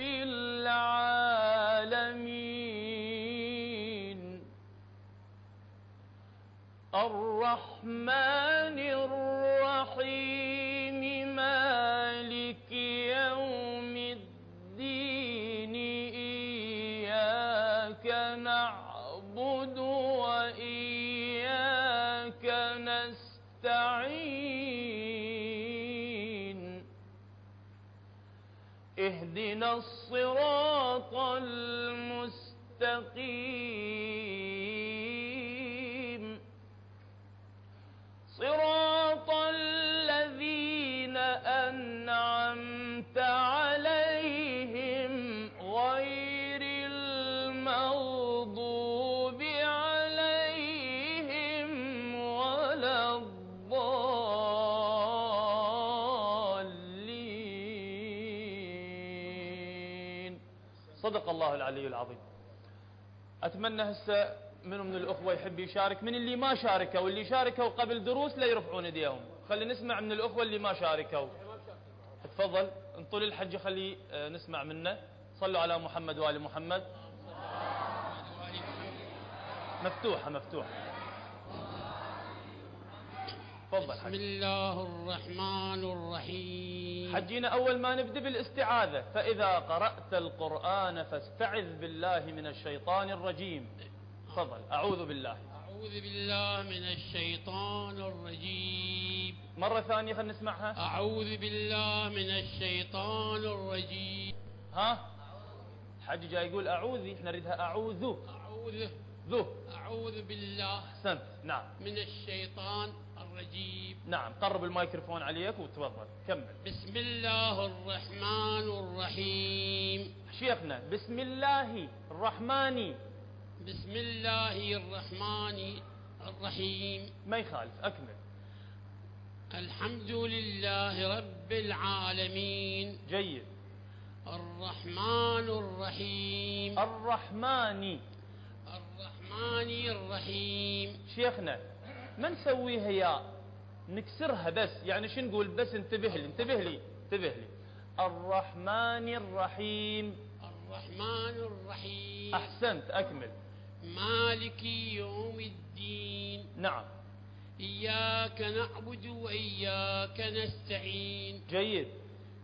العالمين صدق الله العلي العظيم. أتمنى هسه منو من الأخوة يحب يشارك من اللي ما شاركوا واللي شاركوا قبل دروس لا يرفعون ايديهم خلي نسمع من الأخوة اللي ما شاركوا. تفضل انطول الحج خلي آه، نسمع منه. صلوا على محمد وآل محمد. مفتوحة مفتوحة. تفضل بسم حج الله الرحمن الرحيم. حجينا أول ما نبدأ بالاستعاذة. فإذا قرأت القرآن فاستعذ بالله من الشيطان الرجيم. تفضل. أعوذ بالله. أعوذ بالله من الشيطان الرجيم. مرة ثانية خلينا نسمعها. أعوذ بالله من الشيطان الرجيم. ها؟ الحج جاي يقول أعوذي إحنا نريدها أعوذ. أعوذ. ذو. أعوذ بالله أحسنت. نعم. من الشيطان الرجيم. نعم قرب الميكروفون عليك وتفضل كمل. بسم الله الرحمن الرحيم. شيخنا بسم الله الرحمن. بسم الله الرحمن الرحيم. ما يخالف أكمل. الحمد لله رب العالمين. جيد. الرحمن الرحيم. الرحمن. الرحمن الرحيم. شيخنا ما نسويها يا نكسرها بس. يعني شو نقول؟ بس انتبه لي انتبه لي انتبه لي. الرحمن الرحيم. الرحمن الرحيم. أحسنت أكمل. مالك يوم الدين. نعم. إياك نعبد وإياك نستعين. جيد.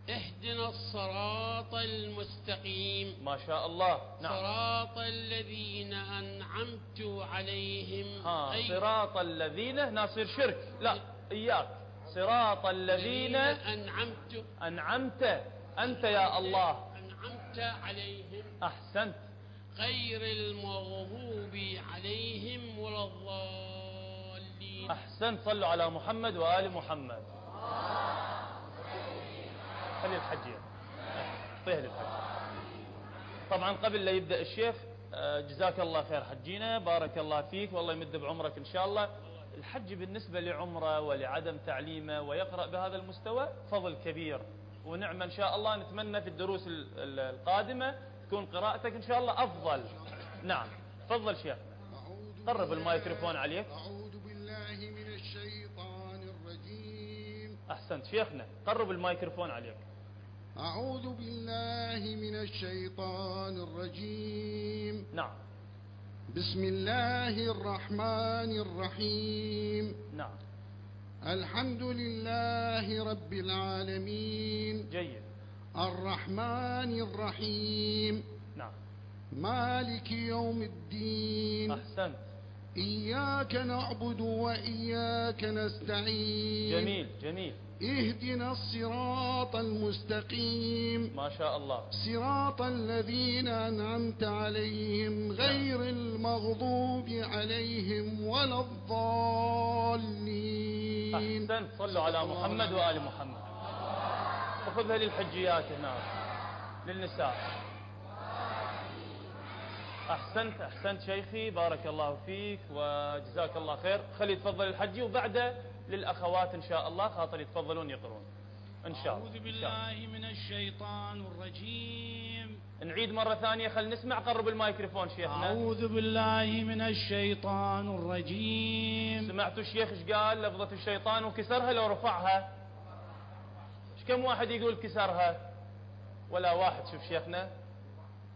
اهدنا الصراط المستقيم. ما شاء الله. نعم. صراط الذين أنعمت عليهم. ها غير صراط الذين ناصير شرك. لا إياك. صراط الذين أنعمت أنعمت. أنت يا الله. أنعمت عليهم. أحسنت. غير المغضوب عليهم ولا الضالين. أحسنت. صلوا على محمد وآل محمد. خلي الحج اعطيها للحج طبعا قبل لا يبدأ الشيخ آه، جزاك الله خير حجينا بارك الله فيك والله يمد بعمرك إن شاء الله. الحج بالنسبة لعمرة ولعدم تعليمه ويقرأ بهذا المستوى فضل كبير. ونعمة إن شاء الله نتمنى في الدروس ال- ال- القادمة تكون قراءتك إن شاء الله أفضل. نعم. تفضل شيخ. قرب الميكروفون عليك. أعوذ بالله من الشيطان الرجيم. أحسنت. شيخنا قرب الميكروفون عليك. أعوذ بالله من الشيطان الرجيم. نعم. بسم الله الرحمن الرحيم. نعم. الحمد لله رب العالمين. جيد. الرحمن الرحيم. نعم. مالك يوم الدين. أحسنت. إياك نعبد وإياك نستعين. جميل جميل. اهدنا الصراط المستقيم. ما شاء الله. صراط الذين أنعمت عليهم غير المغضوب عليهم ولا الضالين. أحسنت صلوا على محمد وآل محمد. وخذها للحجيات هناك للنساء. أحسنت أحسنت شيخي بارك الله فيك وجزاك الله خير. خلي يتفضل الحجي وبعده للأخوات إن شاء الله خاطر يتفضلون يقرون. إن شاء الله أعوذ بالله من الشيطان الرجيم. نعيد مرة ثانية خل نسمع قرب الميكروفون شيخنا. أعوذ بالله من الشيطان الرجيم. سمعتوا الشيخ إيش قال؟ لفظة الشيطان وكسرها لو رفعها. إيش كم واحد يقول كسرها؟ ولا واحد شوف شيخنا.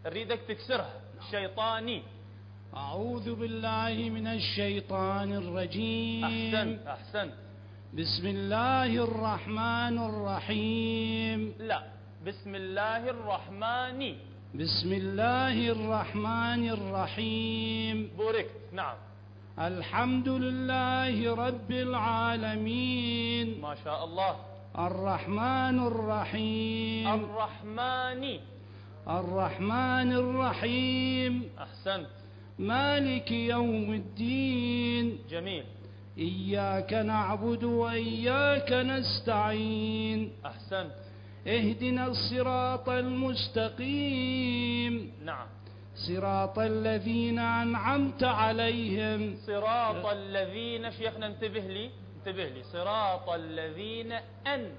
نريدك تكسرها. شيطاني أعوذ بالله من الشيطان الرجيم. أحسنت أحسنت بسم الله الرحمن الرحيم. لا بسم الله الرحمن. بسم الله الرحمن الرحيم. بوركت نعم. الحمد لله رب العالمين. ما شاء الله. الرحمن الرحيم. الرحمن. الرحمن الرحيم. أحسنت. مالك يوم الدين. جميل. إياك نعبد وإياك نستعين. أحسنت. اهدنا الصراط المستقيم. نعم. صراط الذين أنعمت عليهم. صراط الذين شيخنا انتبه لي انتبه لي. صراط الذين أن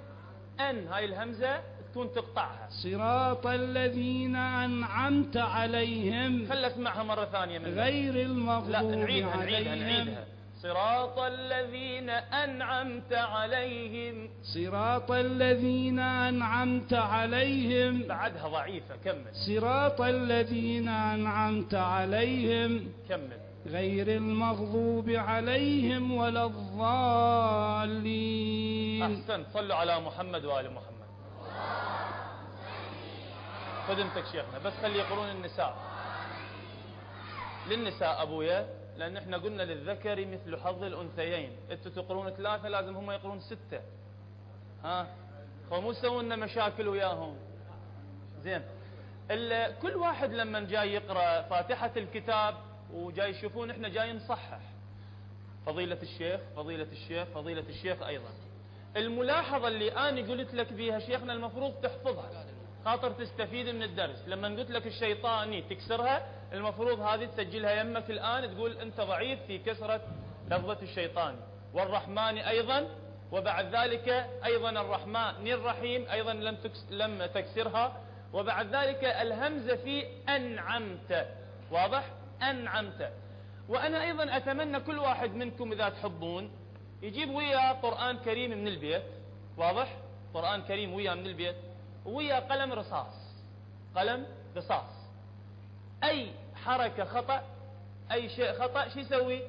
أن هاي الهمزة. تكون تقطعها. صراط الذين أنعمت عليهم خل اسمعها مرة ثانية من غير لا المغضوب نعيدها نعيدها عليهم. نعيدها. صراط الذين أنعمت عليهم. صراط الذين أنعمت عليهم. بعدها ضعيفة كمل. صراط الذين أنعمت عليهم. كمل. غير المغضوب عليهم ولا الضالين. أحسنت صلوا على محمد وآل محمد. خدمتك شيخنا بس خلي يقولون النساء. للنساء أبويا لأن إحنا قلنا للذكر مثل حظ الأنثيين. أنتوا تقرون ثلاثة لازم هم يقرون ستة. ها؟ فمو سووا مشاكل وياهم. زين. كل واحد لما جاي يقرأ فاتحة الكتاب وجاي يشوفون إحنا جاي نصحح. فضيلة الشيخ فضيلة الشيخ فضيلة الشيخ أيضا. الملاحظة اللي أنا قلت لك بيها شيخنا المفروض تحفظها. خاطر تستفيد من الدرس. لما قلت لك الشيطاني تكسرها المفروض هذه تسجلها يمك الآن تقول أنت ضعيف في كسرة لفظة الشيطاني والرحمن أيضا وبعد ذلك أيضا الرحمن الرحيم أيضا لم لم تكسرها. وبعد ذلك الهمزة في أنعمت. واضح؟ أنعمت. وأنا أيضا أتمنى كل واحد منكم إذا تحبون يجيب وياه قرآن كريم من البيت. واضح؟ قرآن كريم وياه من البيت. ويا قلم رصاص. قلم رصاص. أي حركة خطأ أي شيء خطأ شو يسوي؟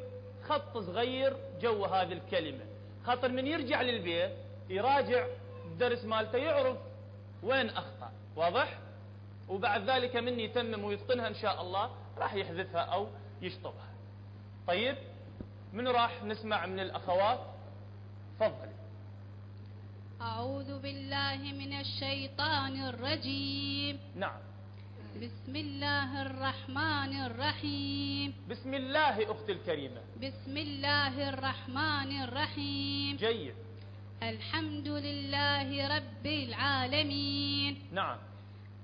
خط صغير جو هذه الكلمة. خاطر من يرجع للبيت يراجع الدرس مالته يعرف وين أخطأ. واضح؟ وبعد ذلك من يتمم ويتقنها إن شاء الله راح يحذفها أو يشطبها. طيب من راح نسمع من الأخوات؟ تفضلي أعوذ بالله من الشيطان الرجيم. نعم. بسم الله الرحمن الرحيم. بسم الله أختي الكريمة. بسم الله الرحمن الرحيم. جيد. الحمد لله رب العالمين. نعم.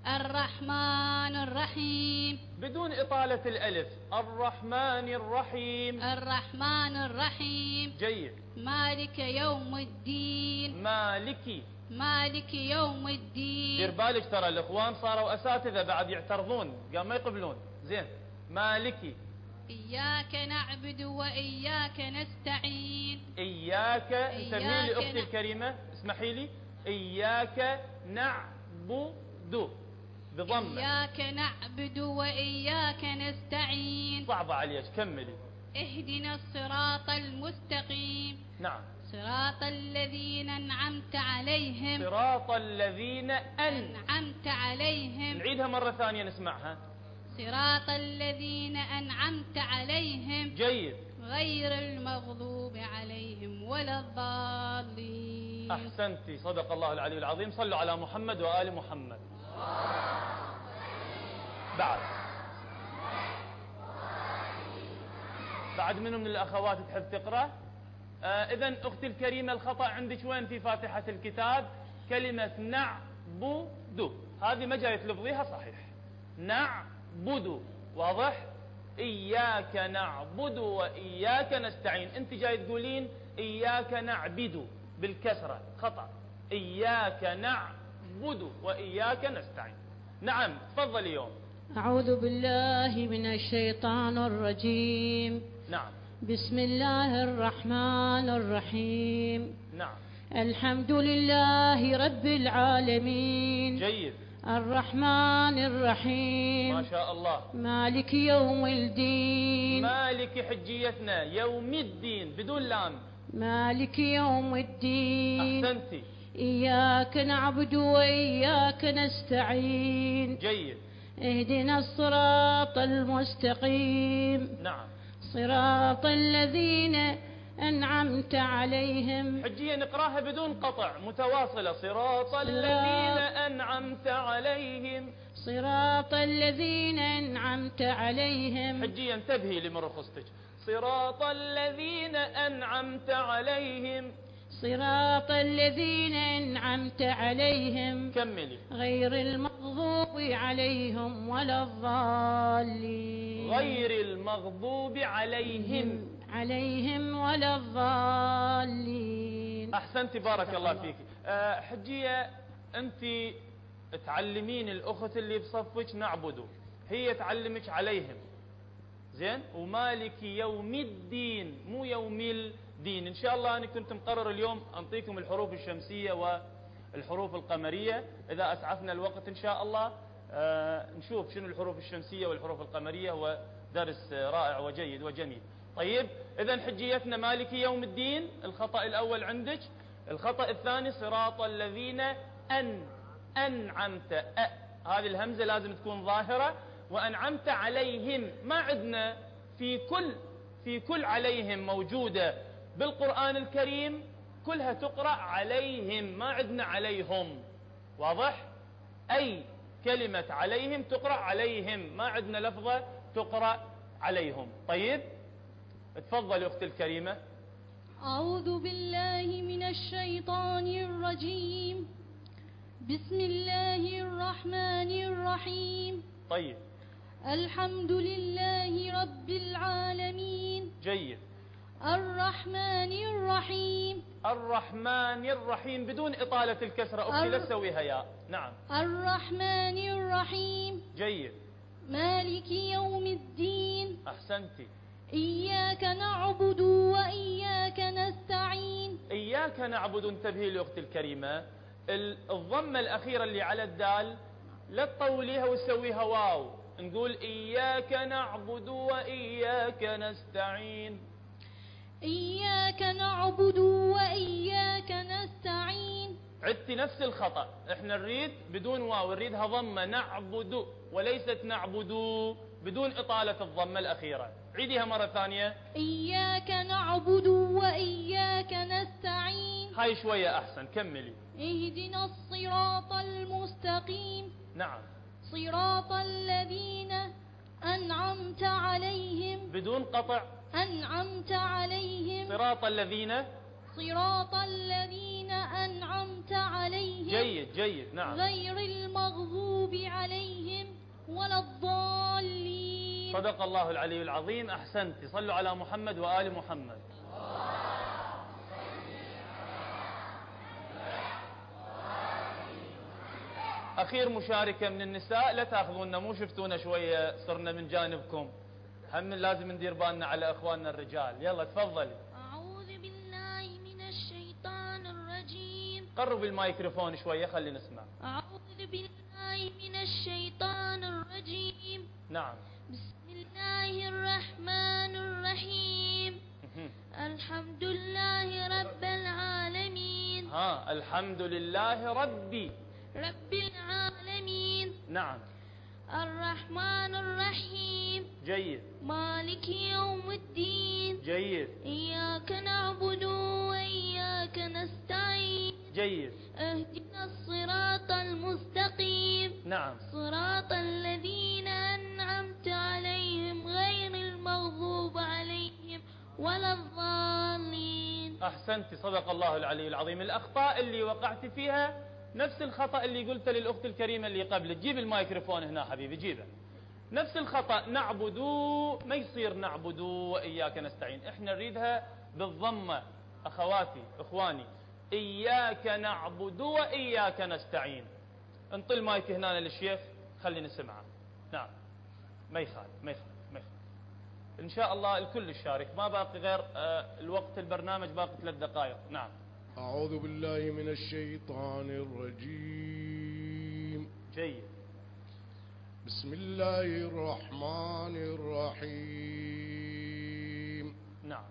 الرحمن الرحيم. بدون إطالة الألف الرحمن الرحيم. الرحمن الرحيم. جيد. مالك يوم الدين. مالكي مالك يوم دير الدين بالك ترى الإخوان صاروا أساتذة بعد يعترضون قام ما يقبلون. زين. مالكي إياك نعبد وإياك نستعين. إياك. انتبهي لي أختي الكريمة. اسمحي لي. إياك نعبد. بضمة. إياك نعبد وإياك نستعين. صعبة عليك. كملي. اهدنا الصراط المستقيم. نعم. صراط الذين أنعمت عليهم. صراط الذين أن أنعمت عليهم. نعيدها مرة ثانية نسمعها. صراط الذين أنعمت عليهم. جيد. غير المغضوب عليهم ولا الضالين. أحسنتي صدق الله العلي العظيم. صلوا على محمد وآل محمد. بعد. بعد منو من الأخوات تحب تقرأ؟ آه إذا أختي الكريمة الخطأ عندك وين في فاتحة الكتاب؟ كلمة نعبد. هذه ما جاي تلفظيها صحيح. نعبد. واضح؟ إياك نعبد وإياك نستعين. أنت جاي تقولين إياك نعبد بالكسرة. خطأ. إياك نعبد وإياك نستعين. نعم تفضل اليوم. أعوذ بالله من الشيطان الرجيم. نعم. بسم الله الرحمن الرحيم. نعم. الحمد لله رب العالمين. جيد. الرحمن الرحيم. ما شاء الله. مالك يوم الدين. مالك حجيتنا يوم الدين بدون لام. مالك يوم الدين. أحسنتي إياك نعبد وإياك نستعين. جيد. اهدنا الصراط المستقيم. نعم. صراط الذين أنعمت عليهم. حجية نقراها بدون قطع. متواصلة. صراط الذين أنعمت عليهم. صراط الذين أنعمت عليهم. حجية انتبهي لمن رخصتك صراط الذين أنعمت عليهم. صراط الذين أنعمت عليهم كملي غير المغضوب عليهم ولا الضالين. غير المغضوب عليهم. عليهم ولا الضالين. أحسنت بارك الله فيك. أه، حجية أنت تعلمين الأخت اللي بصفك نعبده هي تعلمك عليهم. زين؟ ومالك يوم الدين. مو يوم الدين إن شاء الله أنا كنت مقرر اليوم أنطيكم الحروف الشمسية والحروف القمرية. إذا أسعفنا الوقت إن شاء الله أه نشوف شنو الحروف الشمسية والحروف القمرية هو درس رائع وجيد وجميل. طيب إذا حجيتنا مالك يوم الدين. الخطأ الأول عندك. الخطأ الثاني صراط الذين أن أنعمت أ. هذه الهمزة لازم تكون ظاهرة. وأنعمت عليهم ما عندنا في كل في كل عليهم موجودة. بالقرآن الكريم كلها تقرأ عليهم ما عندنا عليهم. واضح؟ أي كلمة عليهم تقرأ عليهم ما عندنا لفظة تقرأ عليهم. طيب؟ تفضل أختي الكريمة. أعوذ بالله من الشيطان الرجيم. بسم الله الرحمن الرحيم. طيب. الحمد لله رب العالمين. جيد. الرحمن الرحيم. الرحمن الرحيم بدون إطالة الكسرة. أختي لا تسويها يا. نعم. الرحمن الرحيم. جيد. مالك يوم الدين. أحسنتي إياك نعبد وإياك نستعين. إياك نعبد انتبهي لأختي الكريمة. ال- الضمة الأخيرة اللي على الدال لا تطوليها وتسويها واو. نقول إياك نعبد وإياك نستعين. إياك نعبد وإياك نستعين. عدتي نفس الخطأ. إحنا نريد بدون واو نريدها ضمة نعبد وليست نعبد بدون إطالة الضمة الأخيرة. عيديها مرة ثانية. إياك نعبد وإياك نستعين. هاي شوية أحسن كملي. اهدنا الصراط المستقيم. نعم. صراط الذين أنعمت عليهم. بدون قطع. أنعمت عليهم صراط الذين صراط الذين أنعمت عليهم جيد جيد نعم. غير المغضوب عليهم ولا الضالين. صدق الله العلي العظيم. أحسنت. صلوا على محمد وآل محمد. أخير مشاركة من النساء لا تأخذونا مو شفتونا شوية صرنا من جانبكم. هم لازم ندير بالنا على إخواننا الرجال. يلا تفضلي. أعوذ بالله من الشيطان الرجيم. قرب الميكروفون شوية خلي نسمع. أعوذ بالله من الشيطان الرجيم. نعم. بسم الله الرحمن الرحيم. الحمد لله رب العالمين. ها الحمد لله ربي. رب العالمين. نعم. الرحمن الرحيم. جيد. مالك يوم الدين. جيد. إياك نعبد وإياك نستعين. جيد. اهدنا الصراط المستقيم. نعم. صراط الذين أنعمت عليهم غير المغضوب عليهم ولا الضالين. أحسنت صدق الله العلي العظيم. الأخطاء اللي وقعت فيها نفس الخطأ اللي قلته للأخت الكريمة اللي قبل. جيب الميكروفون هنا حبيبي جيبه. نفس الخطأ نعبد ما يصير نعبد وإياك نستعين. إحنا نريدها بالضمة أخواتي إخواني. إياك نعبد وإياك نستعين. انطي المايك هنا للشيخ خلي نسمعه. نعم. ما يخالف ما يخالف ما يخالف. إن شاء الله الكل يشارك. ما باقي غير آه، الوقت البرنامج باقي ثلاث دقائق. نعم. أعوذ بالله من الشيطان الرجيم. جيد. بسم الله الرحمن الرحيم. نعم.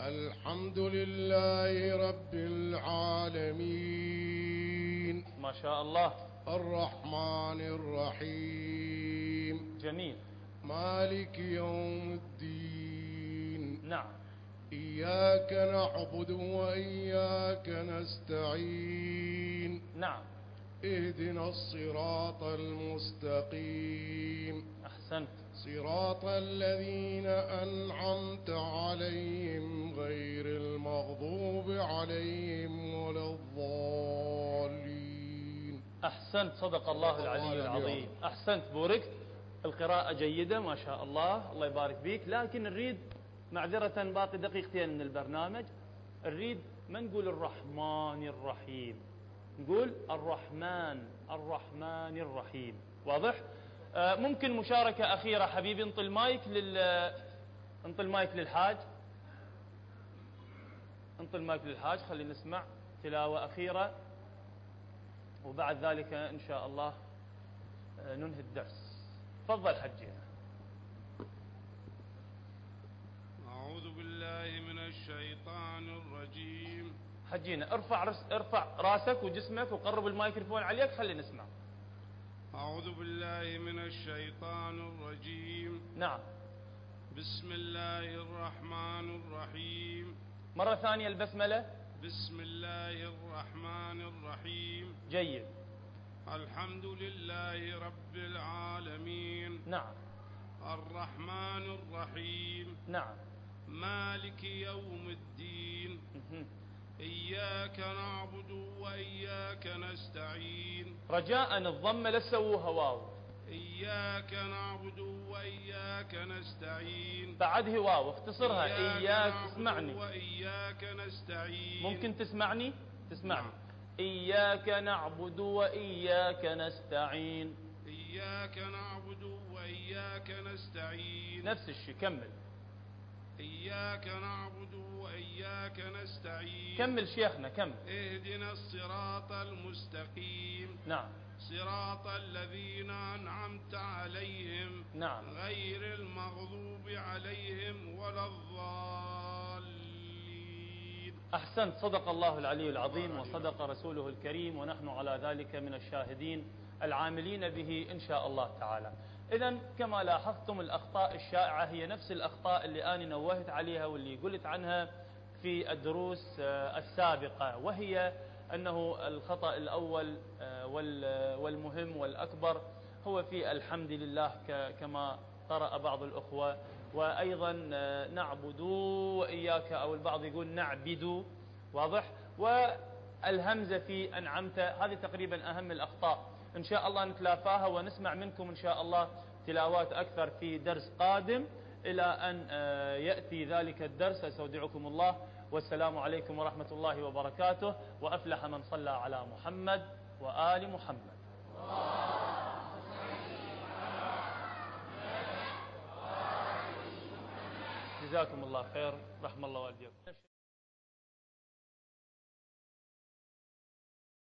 الحمد لله رب العالمين. ما شاء الله. الرحمن الرحيم. جميل. مالك يوم الدين. نعم. إياك نعبد وإياك نستعين. نعم. اهدنا الصراط المستقيم. أحسنت. صراط الذين أنعمت عليهم غير المغضوب عليهم ولا الضالين. أحسنت. صدق الله العلي العظيم. أحسنت. بوركت. القراءة جيدة ما شاء الله. الله يبارك بيك لكن نريد معذرة باقي دقيقتين من البرنامج. نريد ما نقول الرحمن الرحيم. نقول الرحمن الرحمن الرحيم. واضح؟ آه ممكن مشاركة أخيرة حبيبي انطي المايك لل انطي المايك للحاج. انطي المايك للحاج خلي نسمع تلاوة أخيرة. وبعد ذلك إن شاء الله آه، ننهي الدرس. تفضل حجينا أعوذ بالله من حجينا. ارفع رس ارفع راسك وجسمك وقرب الميكروفون عليك خلي نسمع. أعوذ بالله من الشيطان الرجيم. نعم. بسم الله الرحمن الرحيم. مرة ثانية البسملة. بسم الله الرحمن الرحيم. جيد. الحمد لله رب العالمين. نعم. الرحمن الرحيم. نعم. مالك يوم الدين. إياك نعبد وإياك نستعين. رجاء الضمة لا تسووها واو. إياك نعبد وإياك نستعين. بعد واو اختصرها. إياك نعبد تسمعني وإياك نستعين. ممكن تسمعني؟ تسمعني. نعم. إياك نعبد وإياك نستعين. إياك نعبد وإياك نستعين. نفس الشيء كمل. إياك نعبد وإياك نستعين. كمل شيخنا كمل. اهدنا الصراط المستقيم. نعم. صراط الذين أنعمت عليهم. نعم. غير المغضوب عليهم ولا الضالين. أحسنت. صدق الله العلي العظيم وصدق رسوله الكريم ونحن على ذلك من الشاهدين العاملين به إن شاء الله تعالى. إذا كما لاحظتم الأخطاء الشائعة هي نفس الأخطاء اللي أنا نوهت عليها واللي قلت عنها في الدروس آه، السابقة وهي أنه الخطأ الأول آه، وال- والمهم والأكبر هو في الحمد لله كما قرأ بعض الأخوة. وأيضا آه، نعبد وإياك أو البعض يقول نعبد واضح؟ والهمزة في أنعمت هذه تقريبا أهم الأخطاء. إن شاء الله نتلافاها ونسمع منكم إن شاء الله تلاوات أكثر في درس قادم. إلى أن آه، يأتي ذلك الدرس أستودعكم الله. والسلام عليكم ورحمة الله وبركاته. وأفلح من صلى على محمد وآل محمد. جزاكم الله خير. رحم الله والديكم.